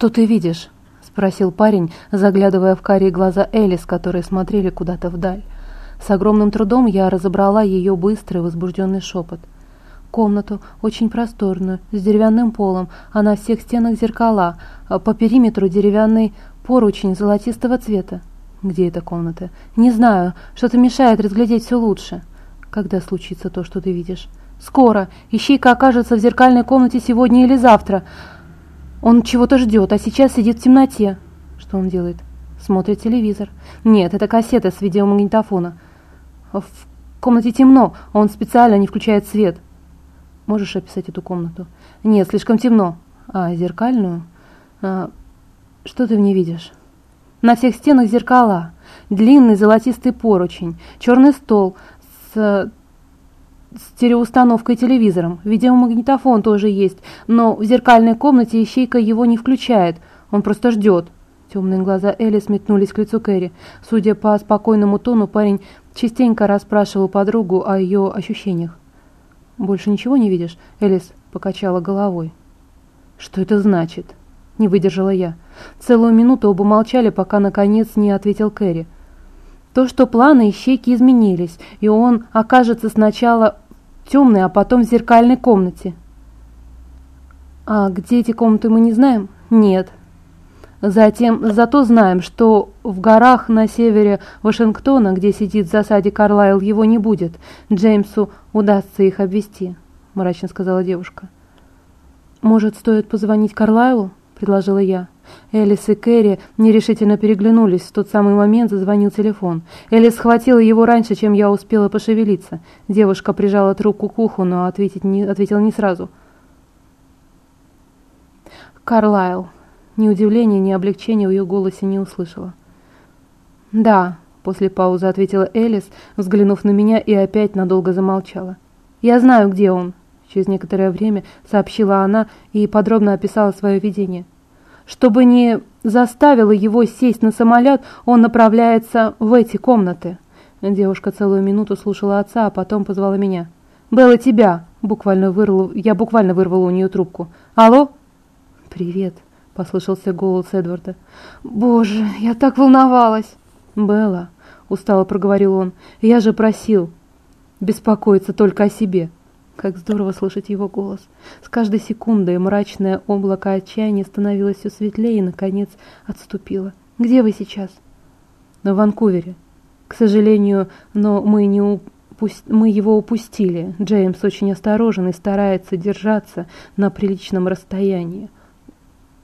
«Что ты видишь?» — спросил парень, заглядывая в карие глаза Элис, которые смотрели куда-то вдаль. С огромным трудом я разобрала ее быстрый возбужденный шепот. Комнату, очень просторную, с деревянным полом, а на всех стенах зеркала, а по периметру деревянный поручень золотистого цвета. Где эта комната? Не знаю, что-то мешает разглядеть все лучше. Когда случится то, что ты видишь? Скоро. Ищейка окажется в зеркальной комнате сегодня или завтра. Он чего-то ждет, а сейчас сидит в темноте. Что он делает? Смотрит телевизор. Нет, это кассета с видеомагнитофона. В комнате темно, он специально не включает свет. Можешь описать эту комнату? Нет, слишком темно. А, зеркальную? А, что ты в ней видишь? На всех стенах зеркала. Длинный золотистый поручень, черный стол с стереоустановкой телевизором. Видеомагнитофон тоже есть, но в зеркальной комнате ищейка его не включает. Он просто ждет. Темные глаза Элли сметнулись к лицу Кэрри. Судя по спокойному тону, парень частенько расспрашивал подругу о ее ощущениях. «Больше ничего не видишь?» Элис покачала головой. «Что это значит?» Не выдержала я. Целую минуту оба молчали, пока наконец не ответил Кэрри. То, что планы ищейки изменились, и он окажется сначала темной, а потом в зеркальной комнате. А где эти комнаты мы не знаем? Нет. Затем, зато знаем, что в горах на севере Вашингтона, где сидит в засаде Карлайл, его не будет. Джеймсу удастся их обвести, мрачно сказала девушка. Может, стоит позвонить Карлайлу? предложила я. Элис и Кэрри нерешительно переглянулись. В тот самый момент зазвонил телефон. Элис схватила его раньше, чем я успела пошевелиться. Девушка прижала трубку к уху, но ответить не, ответила не сразу. «Карлайл». Ни удивления, ни облегчения в ее голосе не услышала. «Да», — после паузы ответила Элис, взглянув на меня и опять надолго замолчала. «Я знаю, где он», — через некоторое время сообщила она и подробно описала свое видение. Чтобы не заставило его сесть на самолет, он направляется в эти комнаты. Девушка целую минуту слушала отца, а потом позвала меня. «Белла, тебя!» Буквально вырвала, я буквально вырвала у нее трубку. «Алло?» «Привет», — послышался голос Эдварда. «Боже, я так волновалась!» «Белла», — устало проговорил он, — «я же просил беспокоиться только о себе». Как здорово слышать его голос. С каждой секундой мрачное облако отчаяния становилось все светлее и, наконец, отступило. «Где вы сейчас?» «На Ванкувере. К сожалению, но мы, не упуст... мы его упустили. Джеймс очень осторожен и старается держаться на приличном расстоянии.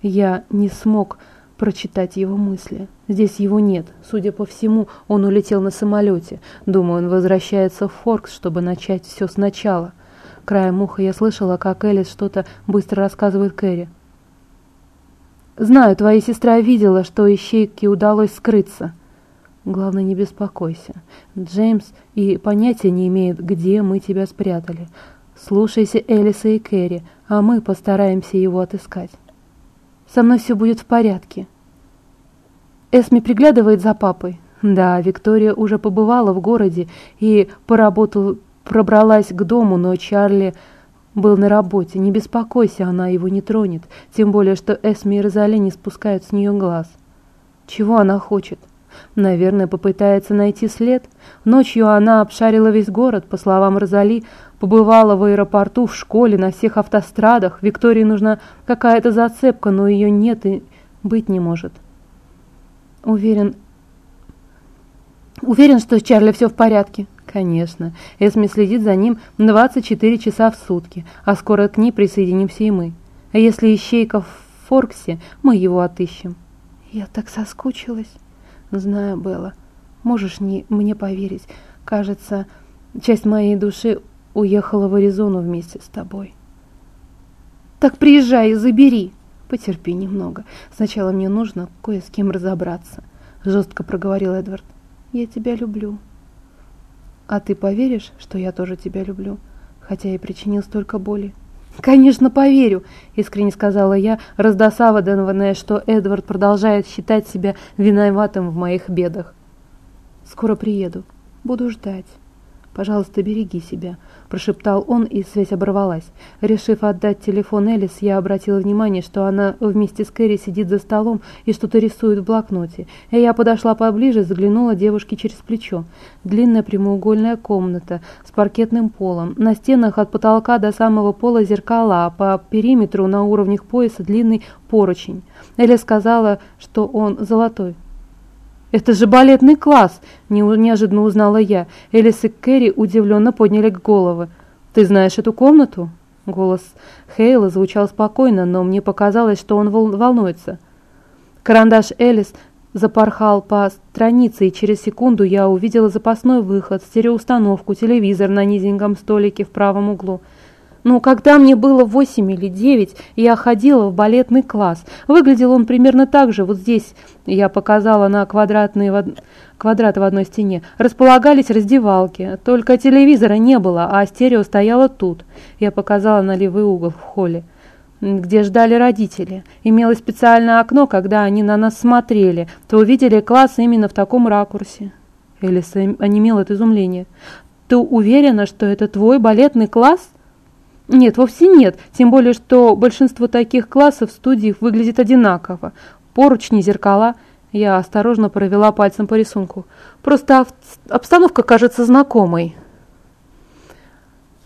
Я не смог прочитать его мысли. Здесь его нет. Судя по всему, он улетел на самолете. Думаю, он возвращается в Форкс, чтобы начать все сначала. Краем уха я слышала, как Элис что-то быстро рассказывает Кэрри. «Знаю, твоя сестра видела, что ищейке удалось скрыться. Главное, не беспокойся. Джеймс и понятия не имеет, где мы тебя спрятали. Слушайся Элиса и Кэрри, а мы постараемся его отыскать. Со мной все будет в порядке». Эсми приглядывает за папой. Да, Виктория уже побывала в городе и поработала пробралась к дому, но Чарли был на работе. Не беспокойся, она его не тронет, тем более, что Эсми и Розали не спускают с нее глаз. Чего она хочет? Наверное, попытается найти след. Ночью она обшарила весь город, по словам Розали, побывала в аэропорту, в школе, на всех автострадах. Виктории нужна какая-то зацепка, но ее нет и быть не может. Уверен, уверен, что с Чарли все в порядке. Конечно, Эсми следит за ним 24 часа в сутки, а скоро к ней присоединимся и мы. А если ищейка в Форксе, мы его отыщем. Я так соскучилась. Знаю, Белла. Можешь не мне поверить. Кажется, часть моей души уехала в Аризону вместе с тобой. Так приезжай и забери. Потерпи немного. Сначала мне нужно кое с кем разобраться. Жестко проговорил Эдвард. Я тебя люблю. А ты поверишь, что я тоже тебя люблю, хотя и причинил столько боли? «Конечно, поверю», — искренне сказала я, раздосаванная, что Эдвард продолжает считать себя виноватым в моих бедах. «Скоро приеду. Буду ждать. Пожалуйста, береги себя. прошептал он, и связь оборвалась. Решив отдать телефон Элис, я обратила внимание, что она вместе с Кэрри сидит за столом и что-то рисует в блокноте. И я подошла поближе, заглянула девушке через плечо. Длинная прямоугольная комната с паркетным полом. На стенах от потолка до самого пола зеркала, а по периметру на уровнях пояса длинный поручень. Эля сказала, что он золотой. «Это же балетный класс!» – неожиданно узнала я. Элис и Кэрри удивленно подняли головы. «Ты знаешь эту комнату?» Голос Хейла звучал спокойно, но мне показалось, что он волнуется. Карандаш Элис запорхал по странице, и через секунду я увидела запасной выход, стереоустановку, телевизор на низеньком столике в правом углу – ну, когда мне было восемь или девять, я ходила в балетный класс. Выглядел он примерно так же. Вот здесь я показала на квадратные в... квадраты в одной стене. Располагались раздевалки. Только телевизора не было, а стерео стояло тут. Я показала на левый угол в холле где ждали родители. Имелось специальное окно, когда они на нас смотрели, то увидели класс именно в таком ракурсе. Элис онемел от изумления. «Ты уверена, что это твой балетный класс?» Нет, вовсе нет, тем более, что большинство таких классов в студии выглядит одинаково. Поручни, зеркала. Я осторожно провела пальцем по рисунку. Просто обстановка кажется знакомой.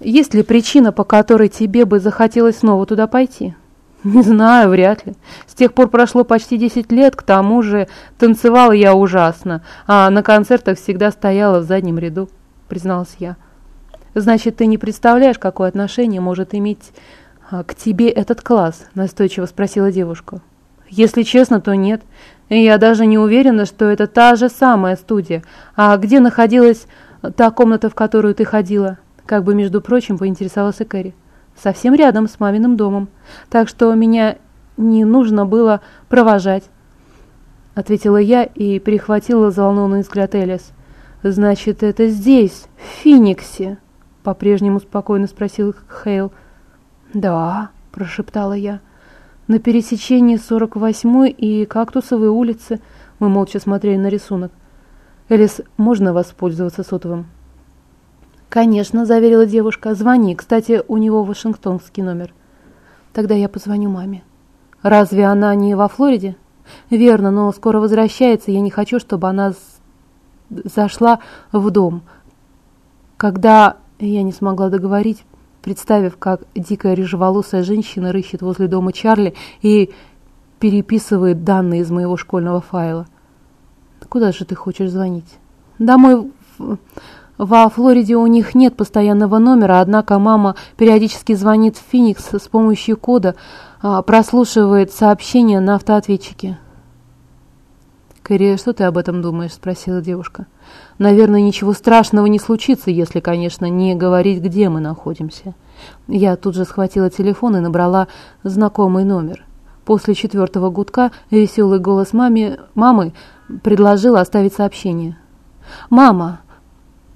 Есть ли причина, по которой тебе бы захотелось снова туда пойти? Не знаю, вряд ли. С тех пор прошло почти 10 лет, к тому же танцевала я ужасно, а на концертах всегда стояла в заднем ряду, призналась я. «Значит, ты не представляешь, какое отношение может иметь а, к тебе этот класс?» – настойчиво спросила девушка. «Если честно, то нет. Я даже не уверена, что это та же самая студия. А где находилась та комната, в которую ты ходила?» Как бы, между прочим, поинтересовался Кэрри. «Совсем рядом с маминым домом. Так что меня не нужно было провожать», – ответила я и перехватила взволнованный взгляд Элис. «Значит, это здесь, в Фениксе?» — по-прежнему спокойно спросил Хейл. «Да», — прошептала я. «На пересечении 48-й и Кактусовой улицы». Мы молча смотрели на рисунок. «Элис, можно воспользоваться сотовым?» «Конечно», — заверила девушка. «Звони. Кстати, у него вашингтонский номер». «Тогда я позвоню маме». «Разве она не во Флориде?» «Верно, но скоро возвращается. Я не хочу, чтобы она зашла в дом. Когда я не смогла договорить, представив, как дикая рыжеволосая женщина рыщет возле дома Чарли и переписывает данные из моего школьного файла. Куда же ты хочешь звонить? Домой во Флориде у них нет постоянного номера, однако мама периодически звонит в Феникс с помощью кода, а, прослушивает сообщения на автоответчике. «Кэрри, что ты об этом думаешь?» – спросила девушка. «Наверное, ничего страшного не случится, если, конечно, не говорить, где мы находимся». Я тут же схватила телефон и набрала знакомый номер. После четвертого гудка веселый голос маме, мамы предложил оставить сообщение. «Мама!»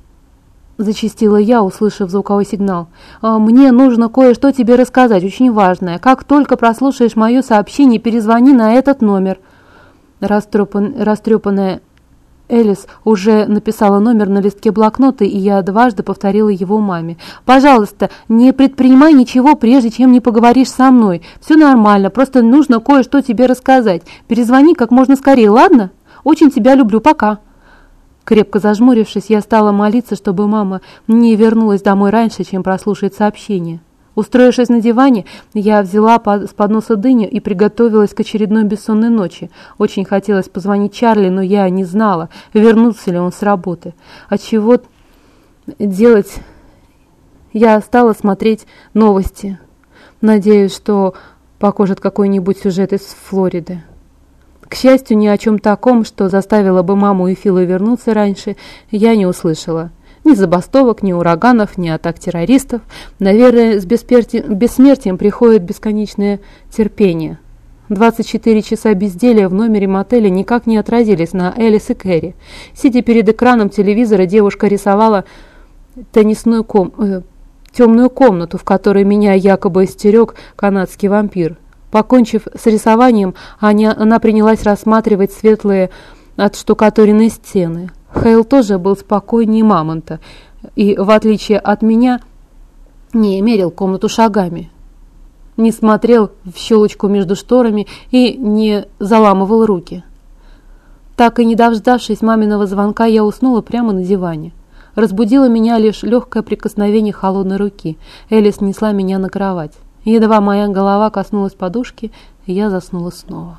– зачастила я, услышав звуковой сигнал. «А, «Мне нужно кое-что тебе рассказать, очень важное. Как только прослушаешь мое сообщение, перезвони на этот номер». Растрепан, растрепанная Элис уже написала номер на листке блокнота, и я дважды повторила его маме. «Пожалуйста, не предпринимай ничего, прежде чем не поговоришь со мной. Все нормально, просто нужно кое-что тебе рассказать. Перезвони как можно скорее, ладно? Очень тебя люблю, пока». Крепко зажмурившись, я стала молиться, чтобы мама не вернулась домой раньше, чем прослушает сообщение. Устроившись на диване, я взяла с подноса дыню и приготовилась к очередной бессонной ночи. Очень хотелось позвонить Чарли, но я не знала, вернется ли он с работы. А чего делать? Я стала смотреть новости. Надеюсь, что покажет какой-нибудь сюжет из Флориды. К счастью, ни о чем таком, что заставило бы маму и Филу вернуться раньше, я не услышала. Ни забастовок, ни ураганов, ни атак террористов. Наверное, с бессмертием приходит бесконечное терпение. 24 часа безделия в номере мотеля никак не отразились на Элис и Кэрри. Сидя перед экраном телевизора, девушка рисовала теннисную ком... э, темную комнату, в которой меня якобы истерег канадский вампир. Покончив с рисованием, она, она принялась рассматривать светлые отштукатуренные стены. Хейл тоже был спокойнее Мамонта, и, в отличие от меня, Не мерил комнату шагами, не смотрел в щелочку между шторами и не заламывал руки. Так и не дождавшись маминого звонка, я уснула прямо на диване. Разбудило меня лишь легкое прикосновение холодной руки. Элис несла меня на кровать. Едва моя голова коснулась подушки, я заснула снова.